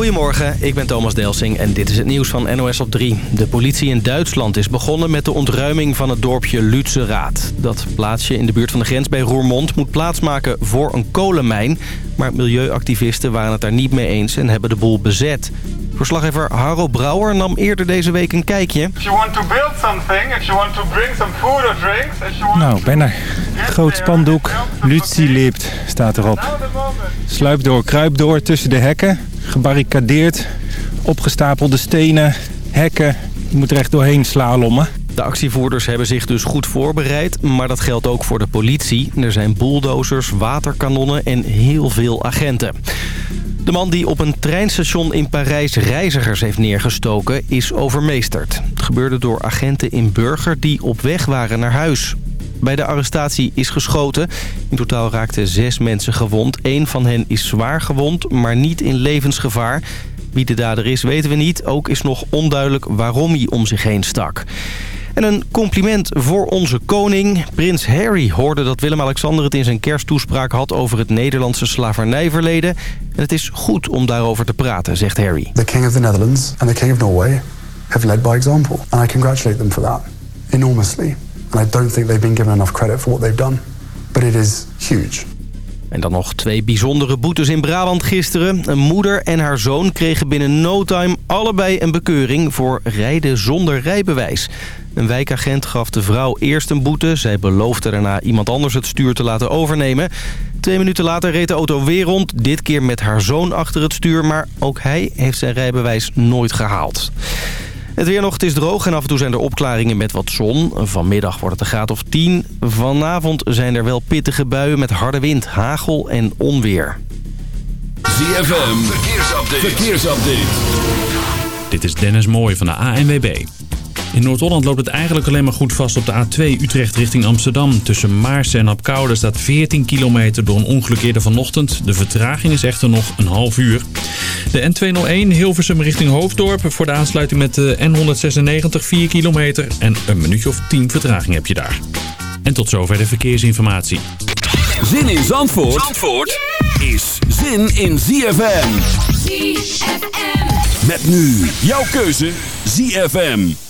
Goedemorgen, ik ben Thomas Delsing en dit is het nieuws van NOS op 3. De politie in Duitsland is begonnen met de ontruiming van het dorpje Lützerath. Dat plaatsje in de buurt van de grens bij Roermond moet plaatsmaken voor een kolenmijn. Maar milieuactivisten waren het daar niet mee eens en hebben de boel bezet. Verslaggever Harro Brouwer nam eerder deze week een kijkje. Nou, ben er. Groot spandoek. Lucie leeft staat erop. Sluip door, kruip door tussen de hekken. Gebarricadeerd. Opgestapelde stenen. Hekken. Je moet er echt doorheen slalommen. De actievoerders hebben zich dus goed voorbereid, maar dat geldt ook voor de politie. Er zijn bulldozers, waterkanonnen en heel veel agenten. De man die op een treinstation in Parijs reizigers heeft neergestoken is overmeesterd. Het gebeurde door agenten in Burger die op weg waren naar huis. Bij de arrestatie is geschoten. In totaal raakten zes mensen gewond. Eén van hen is zwaar gewond, maar niet in levensgevaar. Wie de dader is, weten we niet. Ook is nog onduidelijk waarom hij om zich heen stak. En een compliment voor onze koning. Prins Harry hoorde dat Willem-Alexander het in zijn kersttoespraak had... over het Nederlandse slavernijverleden. En het is goed om daarover te praten, zegt Harry. The King of the Netherlands and the King of Norway have led by example, and I congratulate them for that enormously. And I don't think they've been given enough credit for what they've done, but it is huge. En dan nog twee bijzondere boetes in Brabant gisteren. Een moeder en haar zoon kregen binnen no time allebei een bekeuring voor rijden zonder rijbewijs. Een wijkagent gaf de vrouw eerst een boete. Zij beloofde daarna iemand anders het stuur te laten overnemen. Twee minuten later reed de auto weer rond. Dit keer met haar zoon achter het stuur. Maar ook hij heeft zijn rijbewijs nooit gehaald. Het weer nog, het is droog en af en toe zijn er opklaringen met wat zon. Vanmiddag wordt het een graad of 10. Vanavond zijn er wel pittige buien met harde wind, hagel en onweer. ZFM, verkeersupdate. verkeersupdate. Dit is Dennis Mooij van de ANWB. In Noord-Holland loopt het eigenlijk alleen maar goed vast op de A2 Utrecht richting Amsterdam. Tussen Maarsen en Apkoude staat 14 kilometer door een ongeluk eerder vanochtend. De vertraging is echter nog een half uur. De N201 Hilversum richting Hoofddorp voor de aansluiting met de N196 4 kilometer. En een minuutje of 10 vertraging heb je daar. En tot zover de verkeersinformatie. Zin in Zandvoort, Zandvoort is zin in ZFM. ZFM. Met nu jouw keuze ZFM.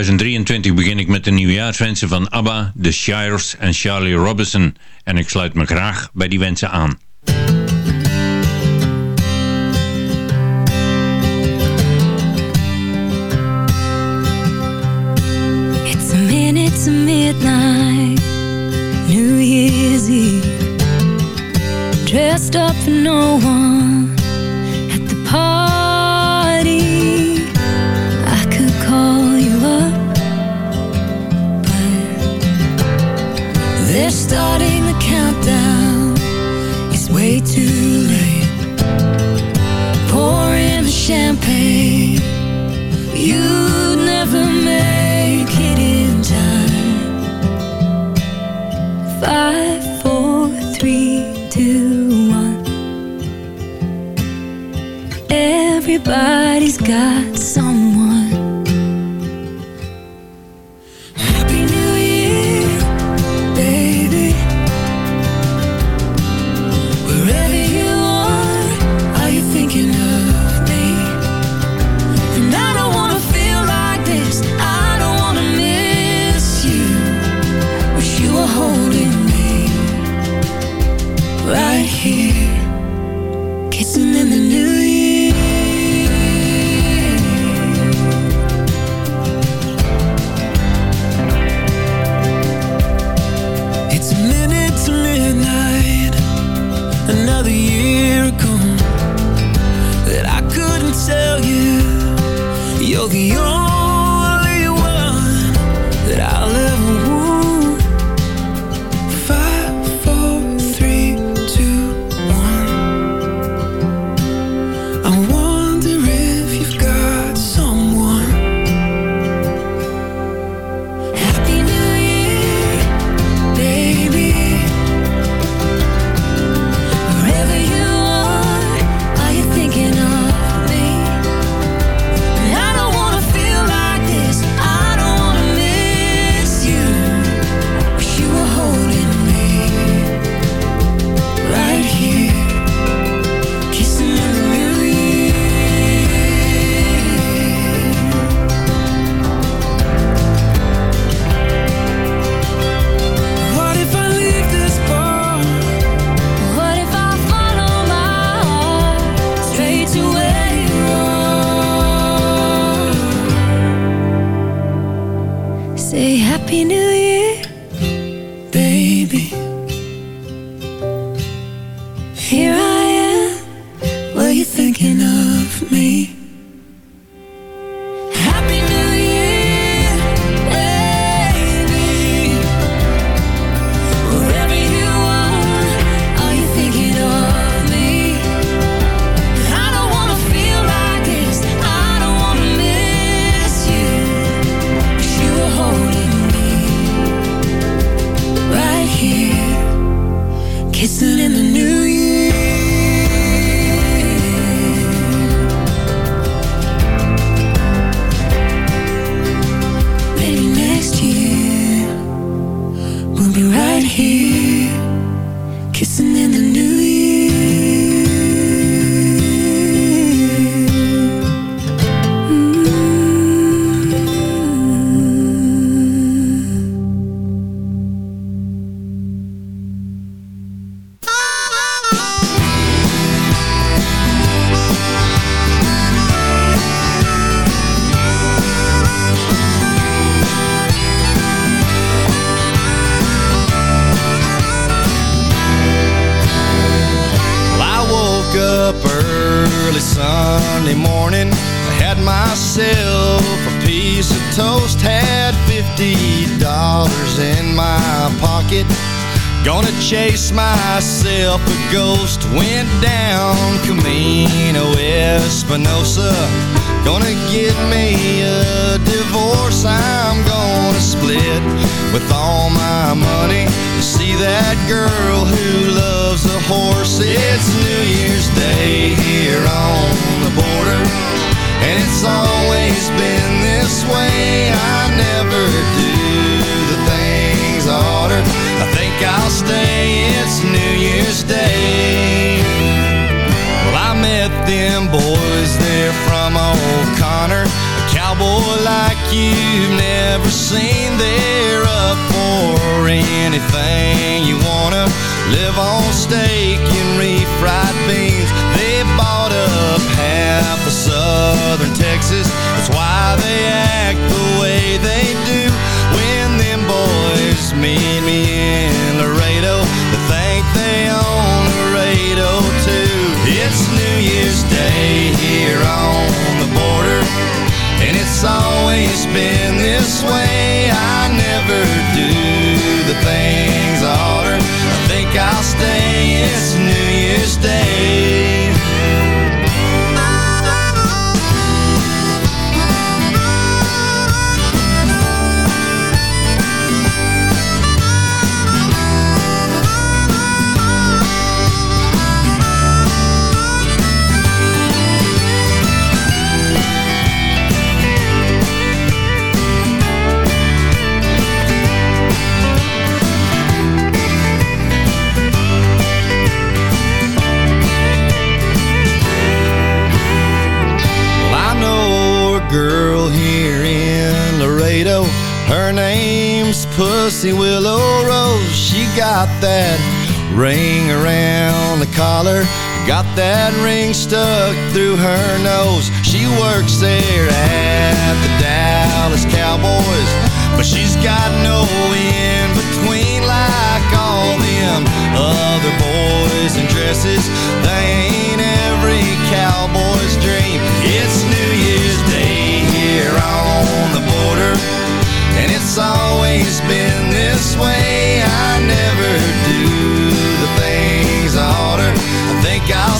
2023 begin ik met de nieuwjaarswensen van ABBA, The Shires en Charlie Robinson. En ik sluit me graag bij die wensen aan. Toast, had $50 in my pocket. Gonna chase myself a ghost. Went down Camino Espinosa. Gonna get me a divorce. I'm gonna split with all my money to see that girl who loves a horse. It's New Year's Day here on the border. And it's always been this way. I never do the things I oughter. I think I'll stay. It's New Year's Day. Well, I met them boys there from O'Connor, a cowboy like you've never seen. They're up for anything you wanna. Live on steak and refried beans. They bought up half of southern Texas. That's why they act the way they do. When them boys meet me in Laredo, they think they own Laredo too. It's New Year's Day here on the border, and it's always been this way. I never do the things I oughter. I think I'll stay. It's Got that ring stuck through her nose. She works there at the Dallas Cowboys. But she's got no in between like all them other boys in dresses. They ain't every cowboy's dream. It's New Year's Day here on the border. And it's always been this way.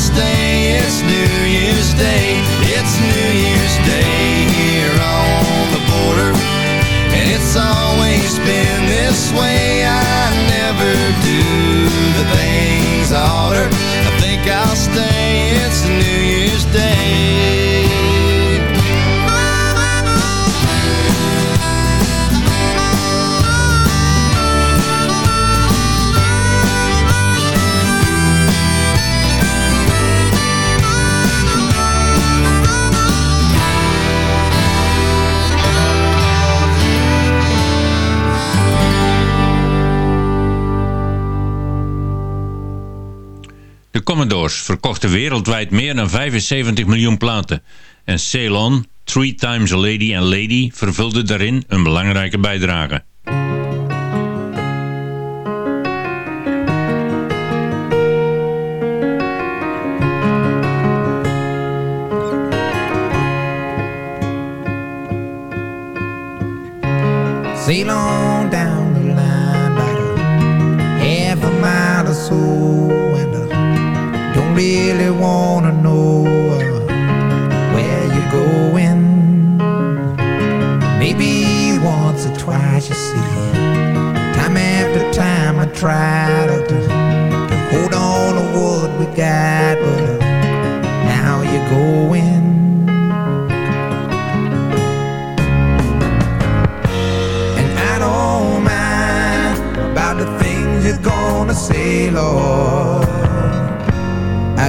Think I'll. It's New Year's Day. It's New Year's Day here on the border. And it's always been this way. I never do the things I oughter. Commodores verkochten wereldwijd meer dan 75 miljoen platen. En Ceylon, Three Times a Lady and Lady vervulde daarin een belangrijke bijdrage. Sail wanna know where you're going. Maybe once or twice you see, time after time I try to, to, to hold on to what we got, but uh, now you're going. And I don't mind about the things you're gonna say, Lord.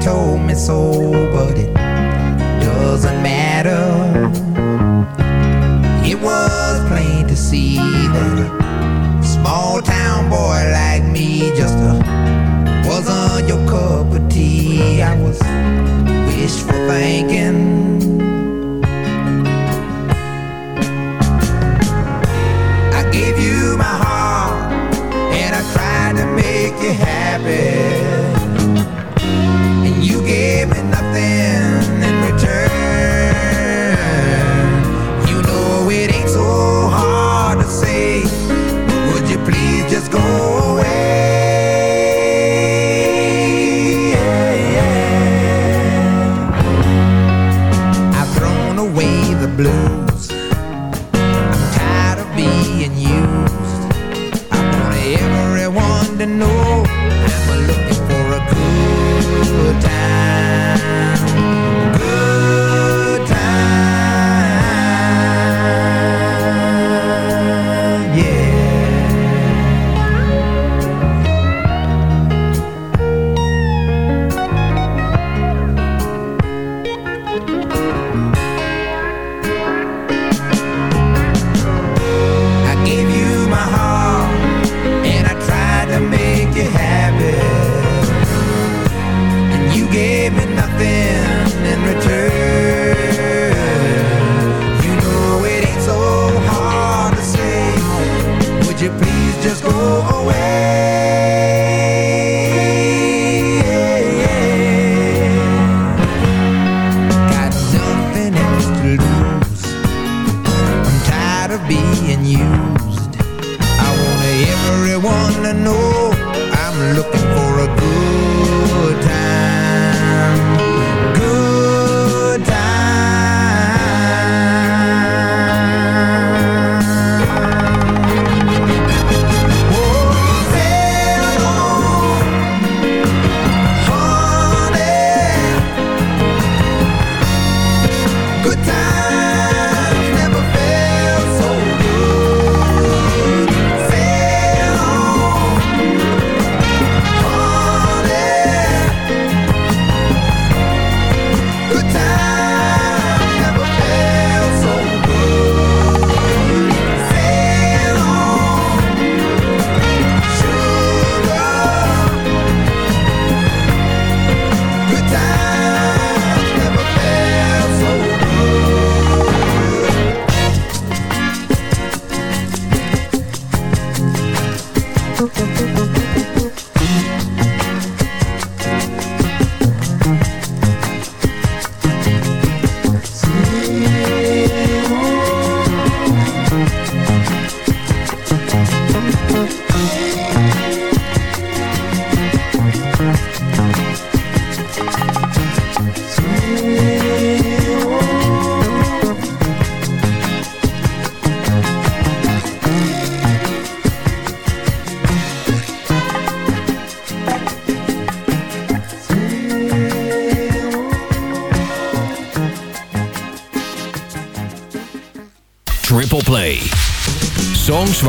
Told me so, but it doesn't matter. being used. I want everyone to know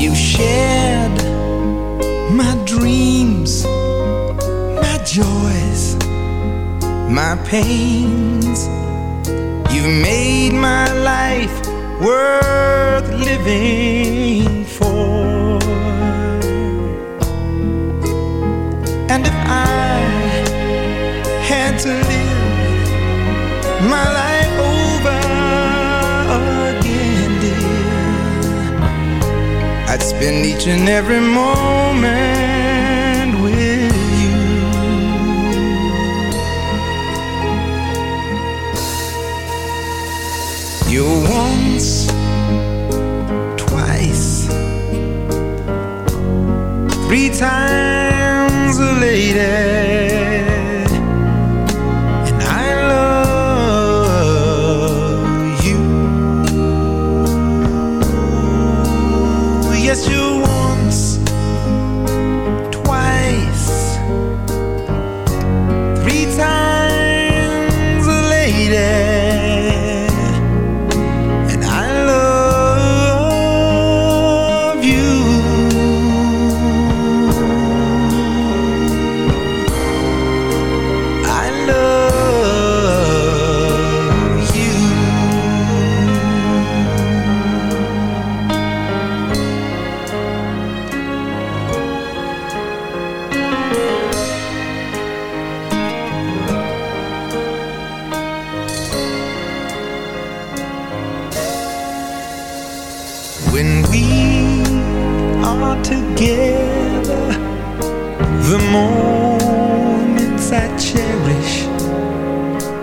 You shared my dreams, my joys, my pains. You made my life worth living for. And if I had to live my life I'd spend each and every moment with you. You're once, twice, three times a lady,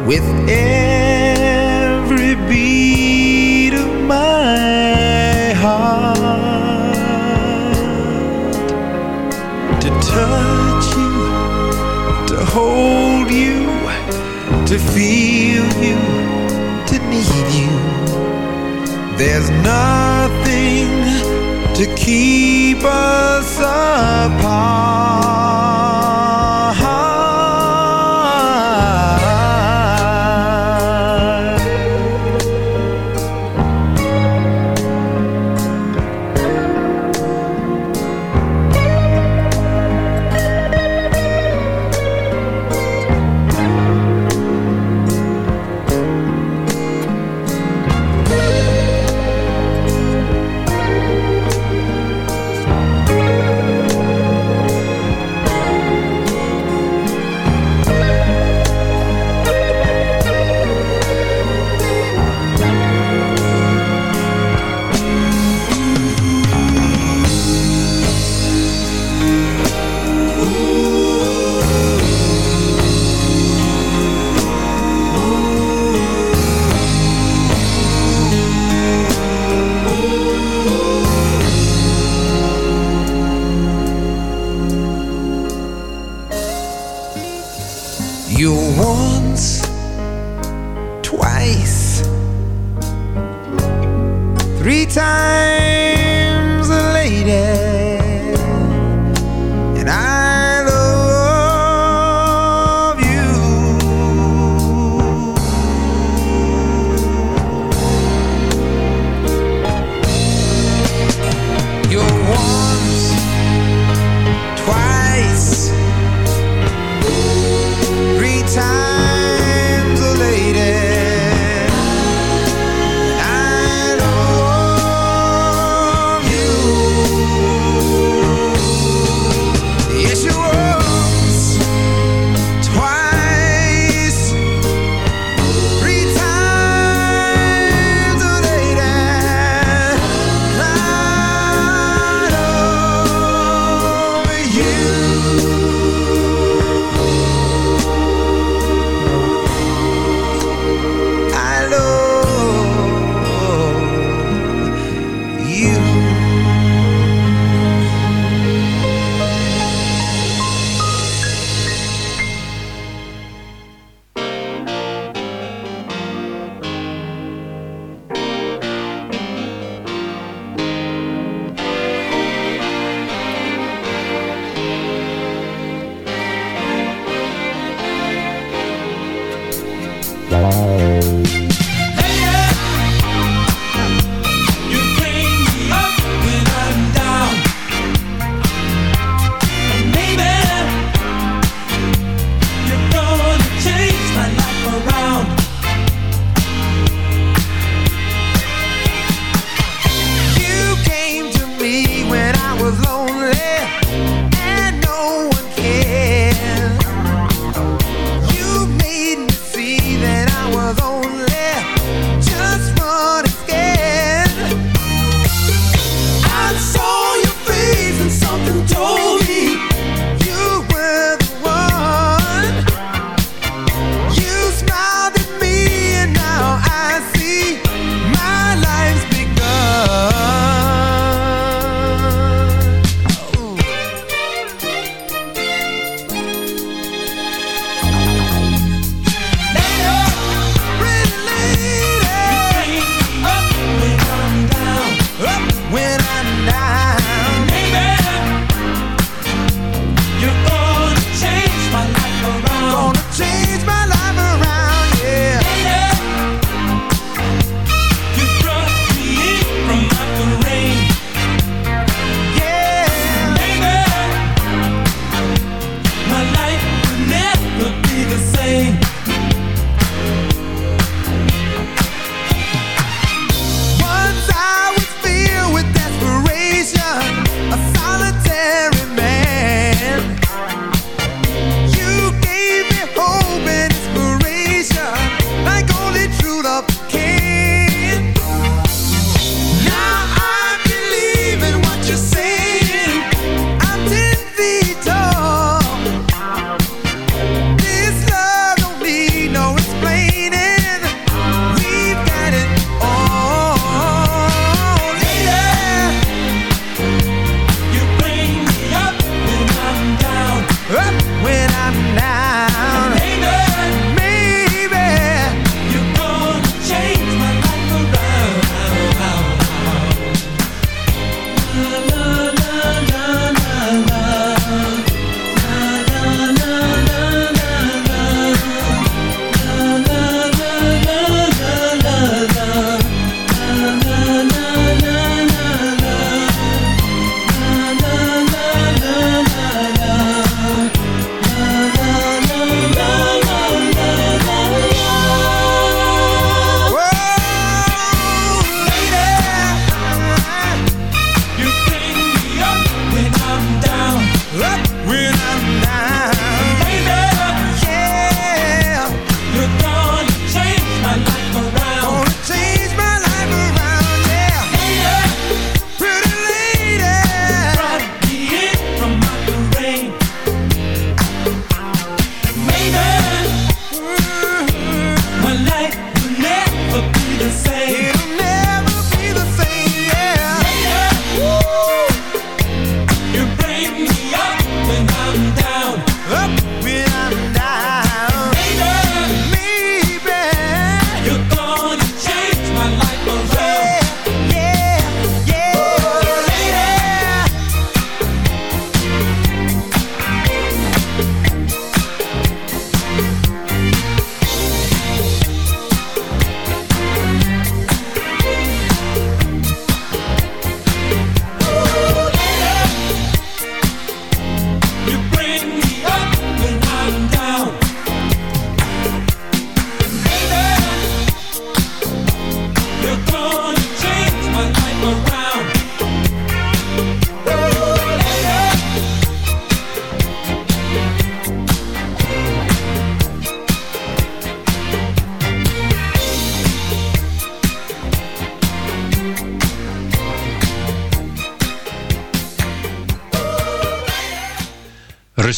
with every beat of my heart. To touch you, to hold you, to feel you, to need you. There's nothing to keep us apart. time.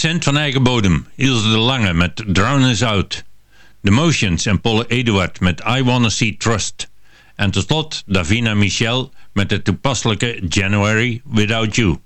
Recent van eigen bodem, Ilse de Lange met Drown Us Out. The Motions en Paul Eduard met I Wanna See Trust. En tot slot Davina Michel met de toepasselijke January Without You.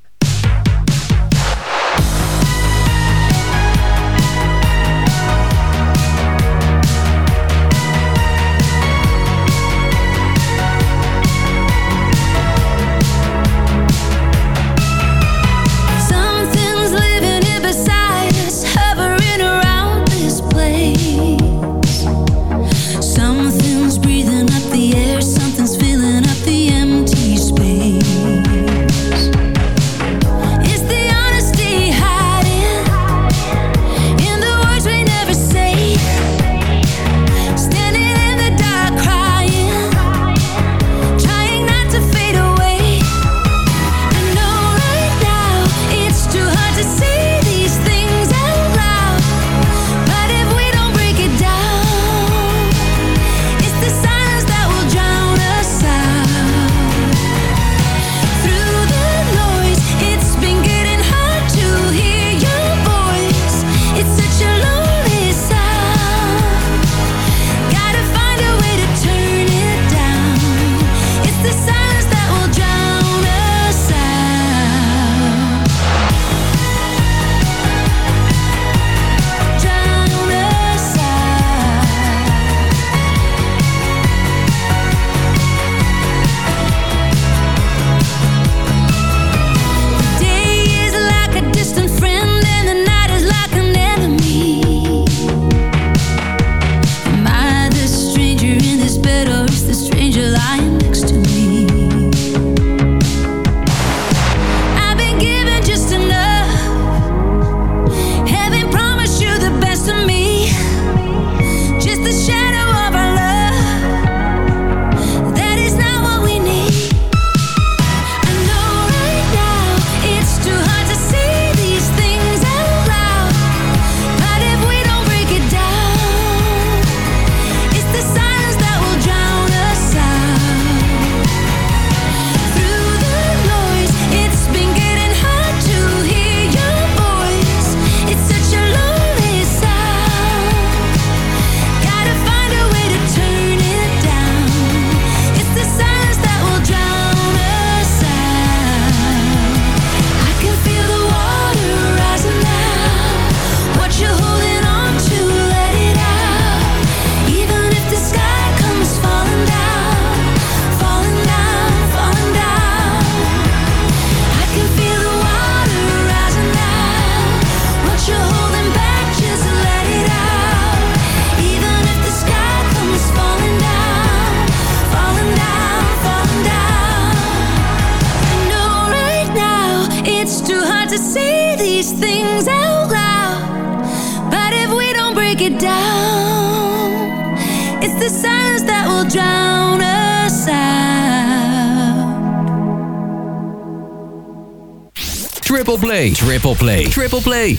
play. Triple play.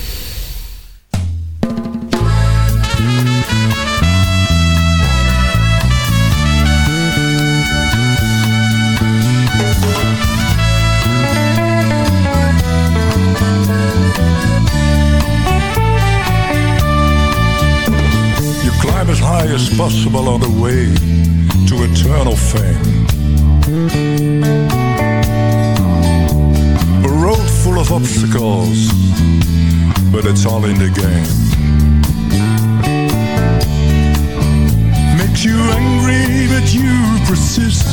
as high as possible on the way to eternal fame full of obstacles, but it's all in the game. Makes you angry, but you persist,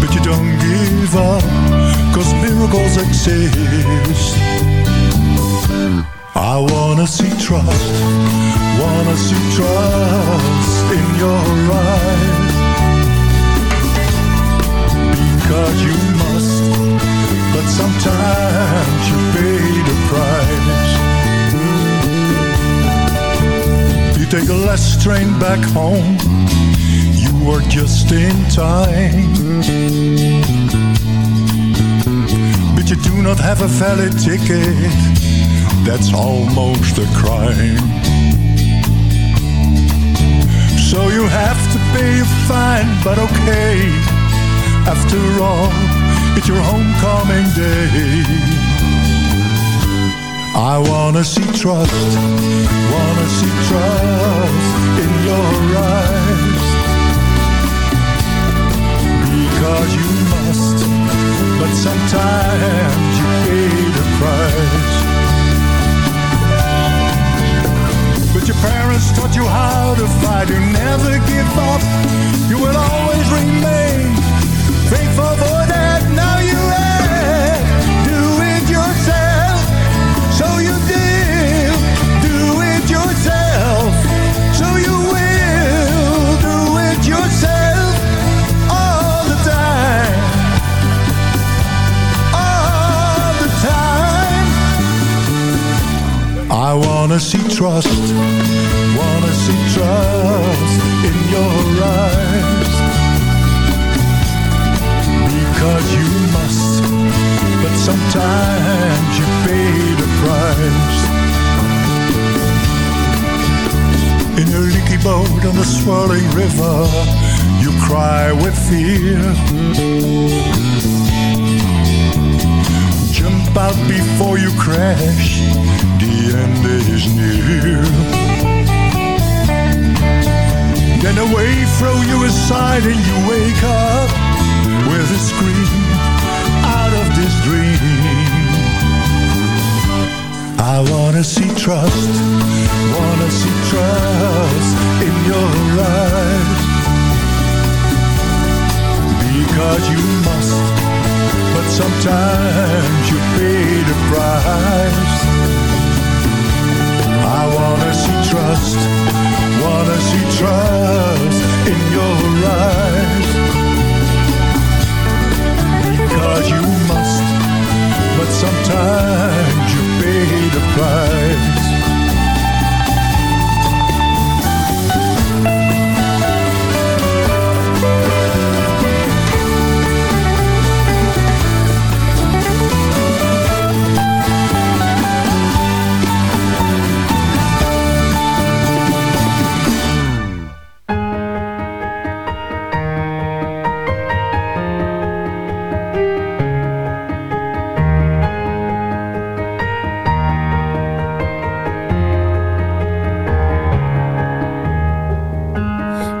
but you don't give up, cause miracles exist. I wanna see trust, wanna see trust in your eyes, because you might sometimes you pay the price. You take a last train back home, you are just in time. But you do not have a valid ticket, that's almost a crime. So you have to pay a fine, but okay, after all it's your homecoming day. I wanna see trust, wanna see trust in your eyes. Because you must, but sometimes you pay the price. But your parents taught you how to fight, you never give up. You will always remain faithful for them wanna see trust, wanna see trust in your eyes. Because you must, but sometimes you pay the price. In your leaky boat on the swirling river, you cry with fear. Jump out before you crash, the end is near. Then a wave throw you aside and you wake up with a scream out of this dream. I wanna see trust, wanna see trust in your eyes. Because you must, but sometimes you pay the price. I wanna see trust, wanna see trust in your eyes. Because you must, but sometimes you pay the price.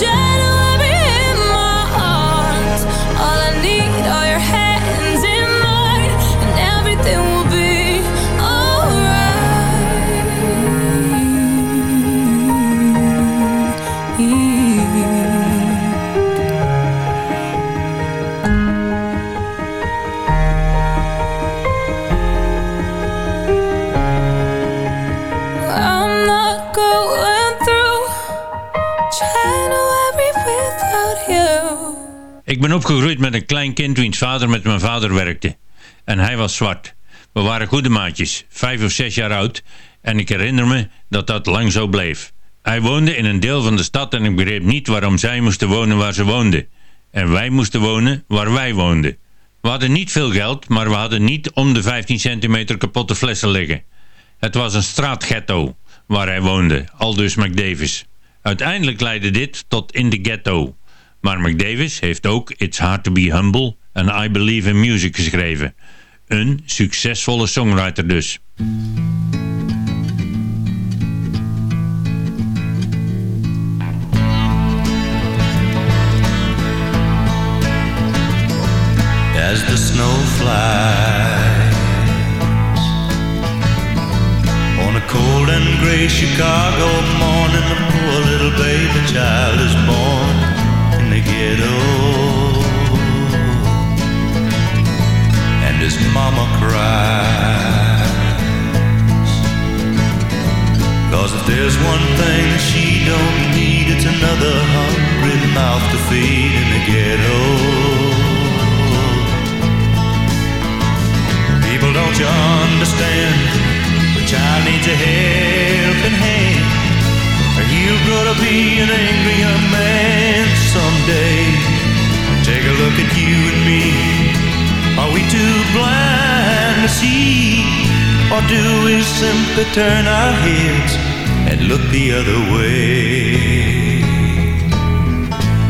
In ben opgegroeid met een klein kind wiens vader met mijn vader werkte. En hij was zwart. We waren goede maatjes, vijf of zes jaar oud. En ik herinner me dat dat lang zo bleef. Hij woonde in een deel van de stad en ik begreep niet waarom zij moesten wonen waar ze woonden. En wij moesten wonen waar wij woonden. We hadden niet veel geld, maar we hadden niet om de 15 centimeter kapotte flessen liggen. Het was een straatghetto waar hij woonde, aldus McDavis. Uiteindelijk leidde dit tot In the Ghetto. Maar McDavis heeft ook It's Hard to Be Humble en I Believe in Music geschreven. Een succesvolle songwriter dus. as the snow flies on a cold and gray Chicago morning. A poor little baby child is born the ghetto, and his mama cries. Cause if there's one thing that she don't need, it's another hungry mouth to feed in the ghetto. People, don't you understand? The child needs a helping hand, or he'll grow to be an angry young man someday. Take a look at you and me. Are we too blind to see, or do we simply turn our heads and look the other way?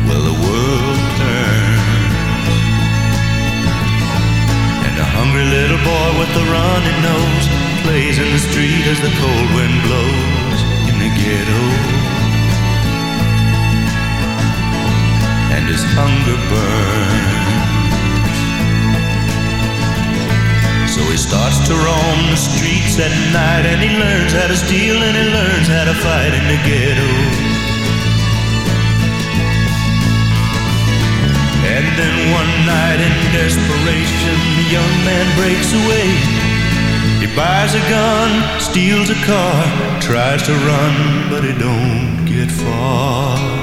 Well, the world turns. And a hungry little boy with a runny nose plays in the street as the cold wind blows in the ghetto. And his hunger burns. So he starts to roam the streets at night and he learns how to steal and he learns how to fight in the ghetto. And then one night in desperation, the young man breaks away. He buys a gun, steals a car, tries to run, but he don't get far.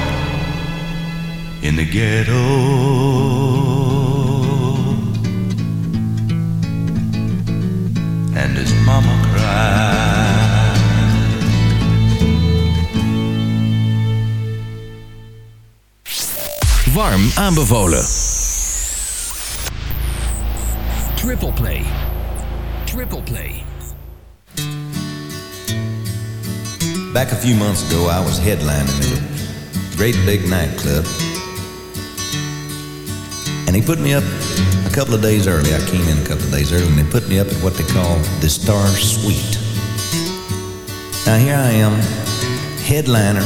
in the ghetto. and his mama cried. Warm aanbevolen. Triple Play. Triple Play. Back a few months ago, I was headlining at a great big nightclub. And he put me up a couple of days early. I came in a couple of days early, and they put me up at what they call the Star Suite. Now, here I am, headliner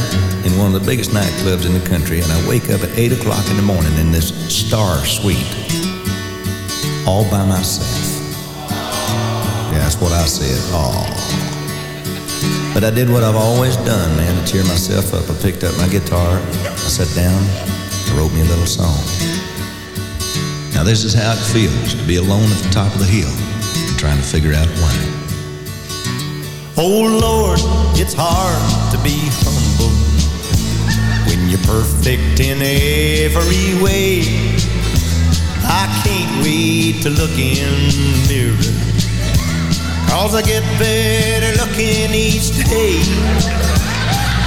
in one of the biggest nightclubs in the country, and I wake up at 8 o'clock in the morning in this Star Suite, all by myself. Yeah, that's what I said. Oh. But I did what I've always done, man, to cheer myself up. I picked up my guitar, I sat down, I wrote me a little song. Now, this is how it feels to be alone at the top of the hill, trying to figure out why. Oh Lord, it's hard to be humble when you're perfect in every way. I can't wait to look in the mirror. Cause I get better looking each day.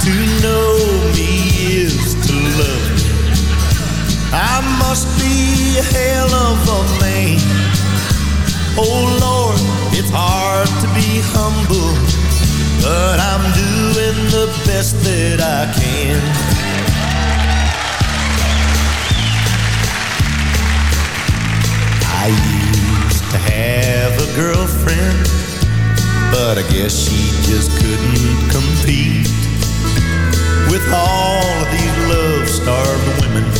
To know me is to love. I must be a hell of a man. Oh Lord, it's hard to be humble, but I'm doing the best that I can. I used to have a girlfriend, but I guess she just couldn't compete with all of these love-starved women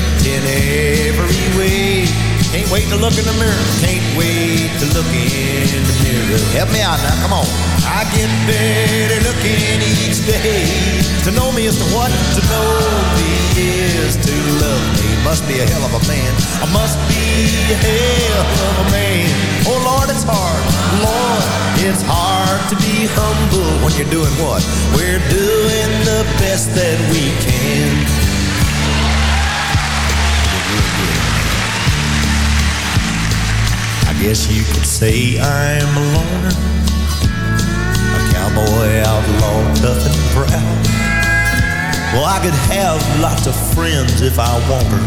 perfect in every way. Can't wait to look in the mirror. Can't wait to look in the mirror. Help me out now, come on. I get better looking each day. To know me is to what? To know me is to love me. Must be a hell of a man. I must be a hell of a man. Oh Lord, it's hard. Lord, it's hard to be humble when you're doing what? We're doing the best that we can. Guess you could say I'm a loner, a cowboy outlaw, tough and proud. Well, I could have lots of friends if I wanted,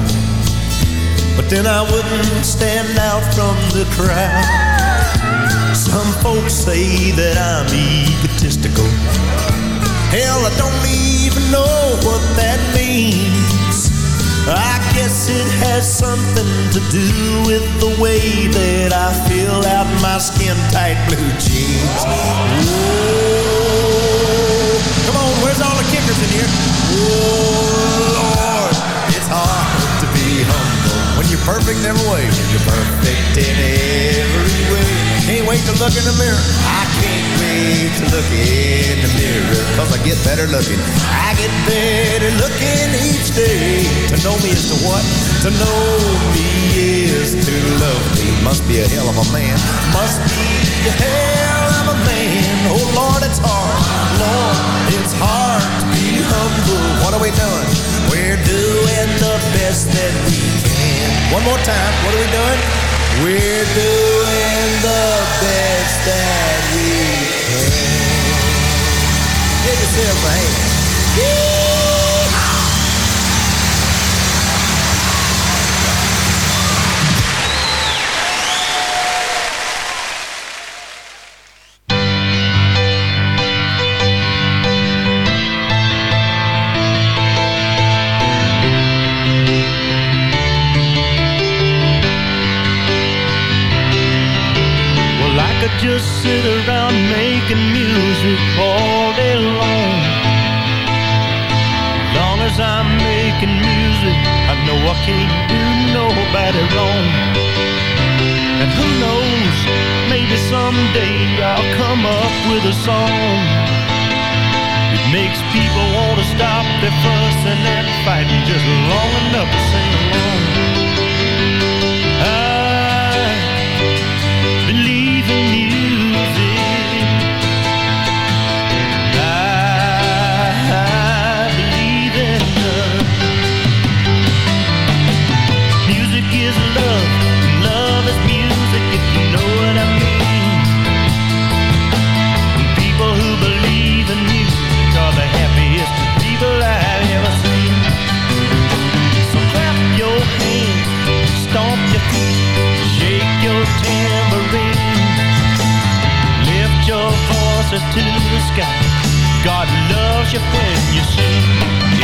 but then I wouldn't stand out from the crowd. Some folks say that I'm egotistical. Hell, I don't even know what that means. I guess it has something to do with the way that I fill out my skin tight blue jeans. Whoa. Come on, where's all the kickers in here? Oh, Lord, it's hard to be humble when you're perfect in every way. When you're perfect in every way. Can't wait to look in the mirror. I can't wait to look in the mirror. Cause I get better looking. I get better looking each day. To know me is to what? To know me is to love me. Must be a hell of a man. Must be a hell of a man. Oh Lord, it's hard. Lord, it's hard to be humble. What are we doing? We're doing the best that we can. One more time. What are we doing? We're doing the best that we can. Yourself a hand. Nobody wrong. And who knows, maybe someday I'll come up with a song. It makes people want to stop their fussing and fighting just long enough to sing along. Voices to the sky. God loves you when you sing.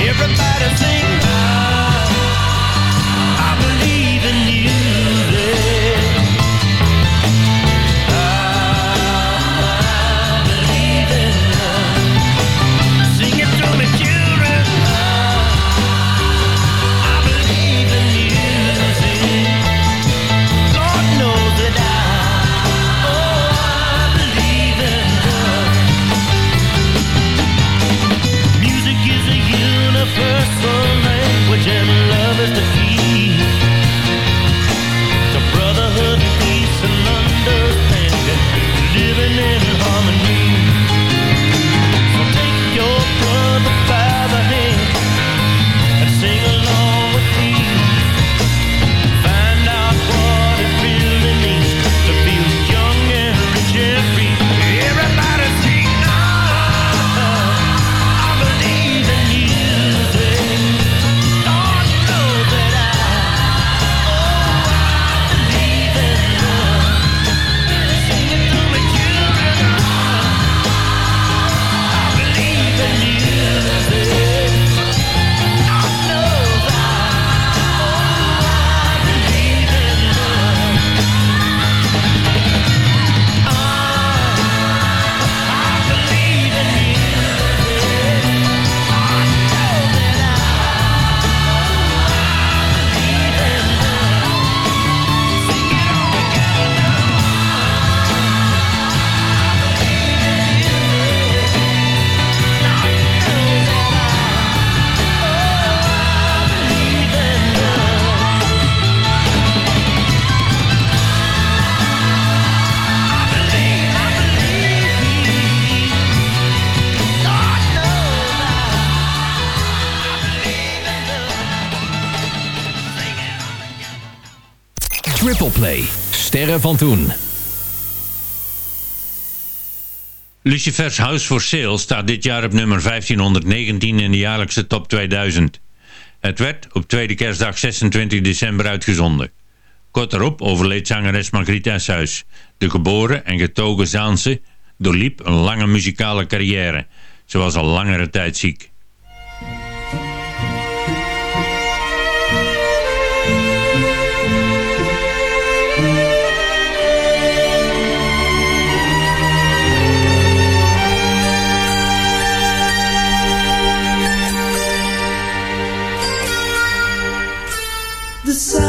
Everybody sing. I, I believe in music. sterren van toen. Lucifer's House for Sale staat dit jaar op nummer 1519 in de jaarlijkse top 2000. Het werd op tweede kerstdag 26 december uitgezonden. Kort daarop overleed zangeres Margriet Eshuis. De geboren en getogen Zaanse doorliep een lange muzikale carrière. Ze was al langere tijd ziek. sun.